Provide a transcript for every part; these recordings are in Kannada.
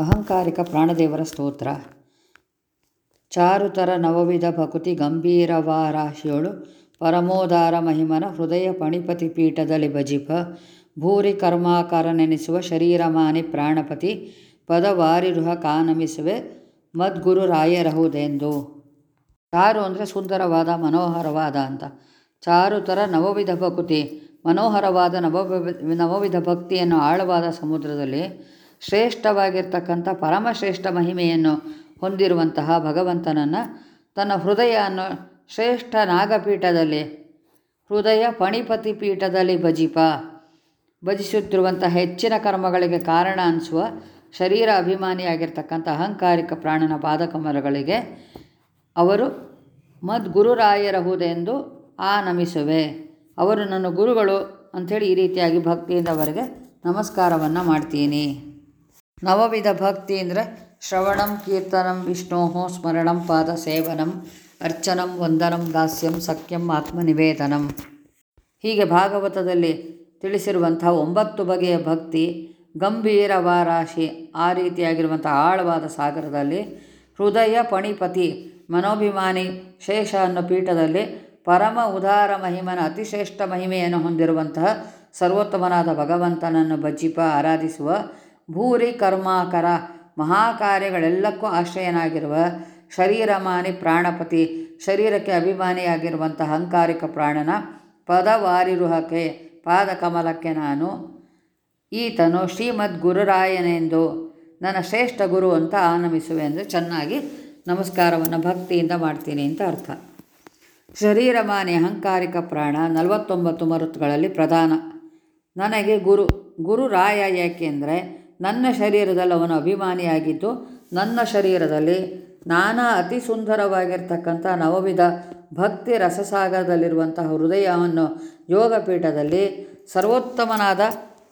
ಅಹಂಕಾರಿಕ ಪ್ರಾಣದೇವರ ಸ್ತೋತ್ರ. ಚಾರುತರ ನವವಿಧ ಭಕುತಿ ಗಂಭೀರವಾರಾಶಿಯೊಳು ಪರಮೋದಾರ ಮಹಿಮನ ಹೃದಯ ಪಣಿಪತಿ ಪೀಠದಲ್ಲಿ ಭಜಿಪ. ಭೂರಿ ಕರ್ಮಾಕಾರ ನೆನೆಸುವ ಶರೀರಮಾನಿ ಪ್ರಾಣಪತಿ ಪದವಾರಿರುಹ ಕಾನಮಿಸುವೆ ಮದ್ಗುರು ರಾಯರಹುದೆಂದು. ಚಾರು ಅಂದರೆ ಸುಂದರವಾದ, ಮನೋಹರವಾದ ಅಂತ. ಚಾರುತರ ನವವಿಧ ಭಕುತಿ ಮನೋಹರವಾದ ನವ ನವವಿಧ ಭಕ್ತಿಯನ್ನು ಆಳವಾದ ಸಮುದ್ರದಲ್ಲಿ ಶ್ರೇಷ್ಠವಾಗಿರ್ತಕ್ಕಂಥ ಪರಮಶ್ರೇಷ್ಠ ಮಹಿಮೆಯನ್ನು ಹೊಂದಿರುವಂತಹ ಭಗವಂತನನ್ನು ತನ್ನ ಹೃದಯ ಅನ್ನೋ ಶ್ರೇಷ್ಠ ನಾಗಪೀಠದಲ್ಲಿ, ಹೃದಯ ಪಣಿಪತಿ ಪೀಠದಲ್ಲಿ ಭಜಿಪ. ಭಜಿಸುತ್ತಿರುವಂಥ ಹೆಚ್ಚಿನ ಕರ್ಮಗಳಿಗೆ ಕಾರಣ ಅನಿಸುವ ಶರೀರ ಅಭಿಮಾನಿಯಾಗಿರ್ತಕ್ಕಂಥ ಅಹಂಕಾರಿಕ ಪ್ರಾಣನ ಪಾದಕಮಲಗಳಿಗೆ ಅವರು ಮದ್ಗುರುರಾಯರಹುದೆಂದು ಆ ನಮಿಸುವೆ ಅವರು ನನ್ನ ಗುರುಗಳು ಅಂಥೇಳಿ ಈ ರೀತಿಯಾಗಿ ಭಕ್ತಿಯಿಂದ ಅವರಿಗೆ ನಮಸ್ಕಾರವನ್ನು ಮಾಡ್ತೀನಿ. ನವವಿಧ ಭಕ್ತಿ ಅಂದರೆ ಶ್ರವಣಂ, ಕೀರ್ತನಂ, ವಿಷ್ಣೋ, ಸ್ಮರಣಂ ಪಾದ ಸೇವನಂ ಅರ್ಚನಂ, ವಂದನಂ, ದಾಸ್ಯಂ, ಸಖ್ಯಂ, ಆತ್ಮನಿವೇದನಂ. ಹೀಗೆ ಭಾಗವತದಲ್ಲಿ ತಿಳಿಸಿರುವಂಥ ಒಂಬತ್ತು ಬಗೆಯ ಭಕ್ತಿ ಗಂಭೀರ ವಾರಾಶಿ ಆ ರೀತಿಯಾಗಿರುವಂಥ ಆಳವಾದ ಸಾಗರದಲ್ಲಿ ಹೃದಯ ಪಣಿಪತಿ, ಮನೋಭಿಮಾನಿ ಶೇಷ ಅನ್ನೋ ಪೀಠದಲ್ಲಿ ಪರಮ ಉದಾರ ಮಹಿಮನ ಅತಿಶ್ರೇಷ್ಠ ಮಹಿಮೆಯನ್ನು ಹೊಂದಿರುವಂತಹ ಸರ್ವೋತ್ತಮನಾದ ಭಗವಂತನನ್ನು ಭಜಿಪ, ಆರಾಧಿಸುವ ಭೂರಿ ಕರ್ಮಾಕರ ಮಹಾಕಾರ್ಯಗಳೆಲ್ಲಕ್ಕೂ ಆಶ್ರಯನಾಗಿರುವ ಶರೀರಮಾನಿ ಪ್ರಾಣಪತಿ, ಶರೀರಕ್ಕೆ ಅಭಿಮಾನಿಯಾಗಿರುವಂಥ ಅಹಂಕಾರಿಕ ಪ್ರಾಣನ ಪದವಾರಿರುಹಕ್ಕೆ, ಪಾದಕಮಲಕ್ಕೆ ನಾನು. ಈತನು ಶ್ರೀಮದ್ ಗುರುರಾಯನೆಂದು ನನ್ನ ಶ್ರೇಷ್ಠ ಗುರು ಅಂತ ಆನಮಿಸುವೆ ಅಂದರೆ ಚೆನ್ನಾಗಿ ನಮಸ್ಕಾರವನ್ನು ಭಕ್ತಿಯಿಂದ ಮಾಡ್ತೀನಿ ಅಂತ ಅರ್ಥ. ಶರೀರಮಾನಿ ಅಹಂಕಾರಿಕ ಪ್ರಾಣ ನಲವತ್ತೊಂಬತ್ತು ಮರುತ್ಗಳಲ್ಲಿ ಪ್ರಧಾನ. ನನಗೆ ಗುರು, ಗುರುರಾಯ ಏಕೆಂದರೆ ನನ್ನ ಶರೀರದಲ್ಲಿ ಅವನು ಅಭಿಮಾನಿಯಾಗಿದ್ದು, ನನ್ನ ಶರೀರದಲ್ಲಿ ನಾನಾ ಅತಿ ಸುಂದರವಾಗಿರ್ತಕ್ಕಂಥ ನವವಿಧ ಭಕ್ತಿ ರಸಸಾಗರದಲ್ಲಿರುವಂತಹ ಹೃದಯವನ್ನು ಯೋಗಪೀಠದಲ್ಲಿ ಸರ್ವೋತ್ತಮನಾದ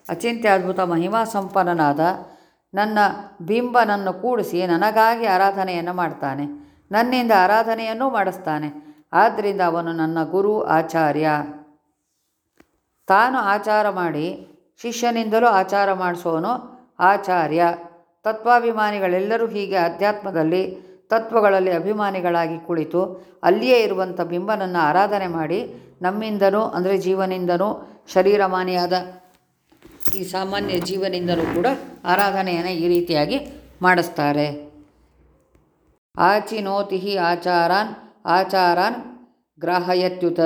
ಅಚಿಂತ್ಯದ್ಭುತ ಮಹಿಮಾ ಸಂಪನ್ನನಾದ ನನ್ನ ಬಿಂಬನನ್ನು ಕೂಡಿಸಿ ನನಗಾಗಿ ಆರಾಧನೆಯನ್ನು ಮಾಡ್ತಾನೆ. ನನ್ನಿಂದ ಆರಾಧನೆಯನ್ನು ಮಾಡಿಸ್ತಾನೆ. ಆದ್ದರಿಂದ ಅವನು ನನ್ನ ಗುರು, ಆಚಾರ್ಯ. ತಾನು ಆಚಾರ ಮಾಡಿ, ಶಿಷ್ಯನಿಂದಲೂ ಆಚಾರ ಮಾಡಿಸೋನು ಆಚಾರ್ಯ. ತತ್ವಾಭಿಮಾನಿಗಳೆಲ್ಲರೂ ಹೀಗೆ ಅಧ್ಯಾತ್ಮದಲ್ಲಿ, ತತ್ವಗಳಲ್ಲಿ ಅಭಿಮಾನಿಗಳಾಗಿ ಕುಳಿತು ಅಲ್ಲಿಯೇ ಇರುವಂಥ ಬಿಂಬನನ್ನು ಆರಾಧನೆ ಮಾಡಿ ನಮ್ಮಿಂದನೂ, ಅಂದರೆ ಜೀವನಿಂದನೂ, ಶರೀರಮಾನಿಯಾದ ಈ ಸಾಮಾನ್ಯ ಜೀವನಿಂದಲೂ ಕೂಡ ಆರಾಧನೆಯನ್ನು ಈ ರೀತಿಯಾಗಿ ಮಾಡಿಸ್ತಾರೆ. ಆಚಿನೋತಿಹಿ ಆಚಾರಾನ್ ಆಚಾರಾನ್ ಗ್ರಾಹಯತ್ಯುತ.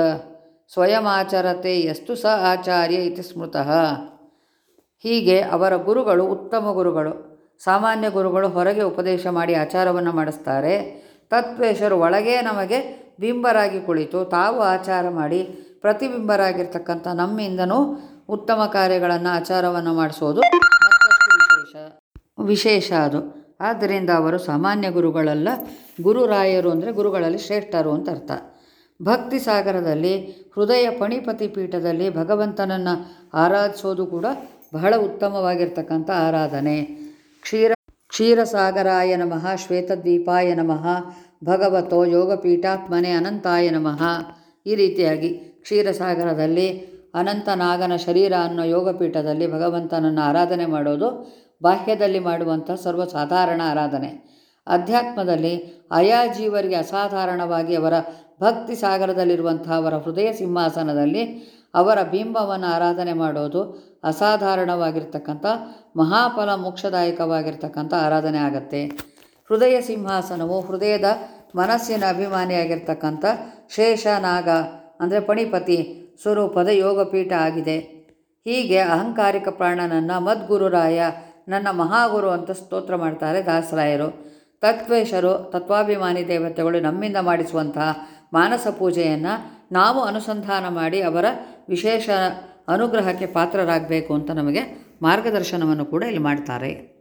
ಸ್ವಯಮಾಚರತೆ ಎಷ್ಟು ಸ ಆಚಾರ್ಯ ಇತಿ ಸ್ಮೃತಃ. ಹೀಗೆ ಅವರ ಗುರುಗಳು ಉತ್ತಮ ಗುರುಗಳು, ಸಾಮಾನ್ಯ ಗುರುಗಳು ಹೊರಗೆ ಉಪದೇಶ ಮಾಡಿ ಆಚಾರವನ್ನು ಮಾಡಿಸ್ತಾರೆ. ತತ್ವೇಶರು ಒಳಗೆ ನಮಗೆ ಬಿಂಬರಾಗಿ ಕುಳಿತು ತಾವು ಆಚಾರ ಮಾಡಿ ಪ್ರತಿಬಿಂಬರಾಗಿರ್ತಕ್ಕಂಥ ನಮ್ಮಿಂದನೂ ಉತ್ತಮ ಕಾರ್ಯಗಳನ್ನು, ಆಚಾರವನ್ನು ಮಾಡಿಸೋದು ವಿಶೇಷ. ವಿಶೇಷ ಅದು. ಆದ್ದರಿಂದ ಅವರು ಸಾಮಾನ್ಯ ಗುರುಗಳಲ್ಲ, ಗುರುರಾಯರು ಅಂದರೆ ಗುರುಗಳಲ್ಲಿ ಶ್ರೇಷ್ಠರು ಅಂತ ಅರ್ಥ. ಭಕ್ತಿ ಸಾಗರದಲ್ಲಿ, ಹೃದಯ ಪಣಿಪತಿ ಪೀಠದಲ್ಲಿ ಭಗವಂತನನ್ನು ಆರಾಧಿಸೋದು ಕೂಡ ಬಹಳ ಉತ್ತಮವಾಗಿರ್ತಕ್ಕಂಥ ಆರಾಧನೆ. ಕ್ಷೀರ, ಕ್ಷೀರಸಾಗರಾಯ ನಮಃ, ಶ್ವೇತದ್ವೀಪಾಯ ನಮಃ, ಭಗವತೋ ಯೋಗಪೀಠಾತ್ಮನೆ ಅನಂತಾಯ ನಮಃ. ಈ ರೀತಿಯಾಗಿ ಕ್ಷೀರಸಾಗರದಲ್ಲಿ ಅನಂತನಾಗನ ಶರೀರ ಅನ್ನೋ ಯೋಗಪೀಠದಲ್ಲಿ ಭಗವಂತನನ್ನು ಆರಾಧನೆ ಮಾಡೋದು ಬಾಹ್ಯದಲ್ಲಿ ಮಾಡುವಂಥ ಸರ್ವಸಾಧಾರಣ ಆರಾಧನೆ. ಅಧ್ಯಾತ್ಮದಲ್ಲಿ ಆಯಾ ಜೀವರಿಗೆ ಅಸಾಧಾರಣವಾಗಿ ಅವರ ಭಕ್ತಿ ಸಾಗರದಲ್ಲಿರುವಂಥ ಅವರ ಹೃದಯ ಸಿಂಹಾಸನದಲ್ಲಿ ಅವರ ಬಿಂಬವನ್ನು ಆರಾಧನೆ ಮಾಡೋದು ಅಸಾಧಾರಣವಾಗಿರ್ತಕ್ಕಂಥ, ಮಹಾಫಲ ಮೋಕ್ಷದಾಯಕವಾಗಿರ್ತಕ್ಕಂಥ ಆರಾಧನೆ ಆಗತ್ತೆ. ಹೃದಯ ಸಿಂಹಾಸನವು ಹೃದಯದ ಮನಸ್ಸಿನ ಅಭಿಮಾನಿಯಾಗಿರ್ತಕ್ಕಂಥ ಶೇಷನಾಗ ಅಂದರೆ ಪಣಿಪತಿ ಸ್ವರೂಪದ ಯೋಗಪೀಠ ಆಗಿದೆ. ಹೀಗೆ ಅಹಂಕಾರಿಕ ಪ್ರಾಣನನ್ನು ಮದ್ಗುರುರಾಯ, ನನ್ನ ಮಹಾಗುರು ಅಂತ ಸ್ತೋತ್ರ ಮಾಡ್ತಾರೆ ದಾಸರಾಯರು. ತತ್ವೇಶರು, ತತ್ವಾಭಿಮಾನಿ ದೇವತೆಗಳು ನಮ್ಮಿಂದ ಮಾಡಿಸುವಂತಹ ಮಾನಸ ಪೂಜೆಯನ್ನು ನಾವು ಅನುಸಂಧಾನ ಮಾಡಿ ಅವರ ವಿಶೇಷ ಅನುಗ್ರಹಕ್ಕೆ ಪಾತ್ರರಾಗಬೇಕು ಅಂತ ನಮಗೆ ಮಾರ್ಗದರ್ಶನವನ್ನು ಕೂಡ ಇಲ್ಲಿ ಮಾಡ್ತಾರೆ.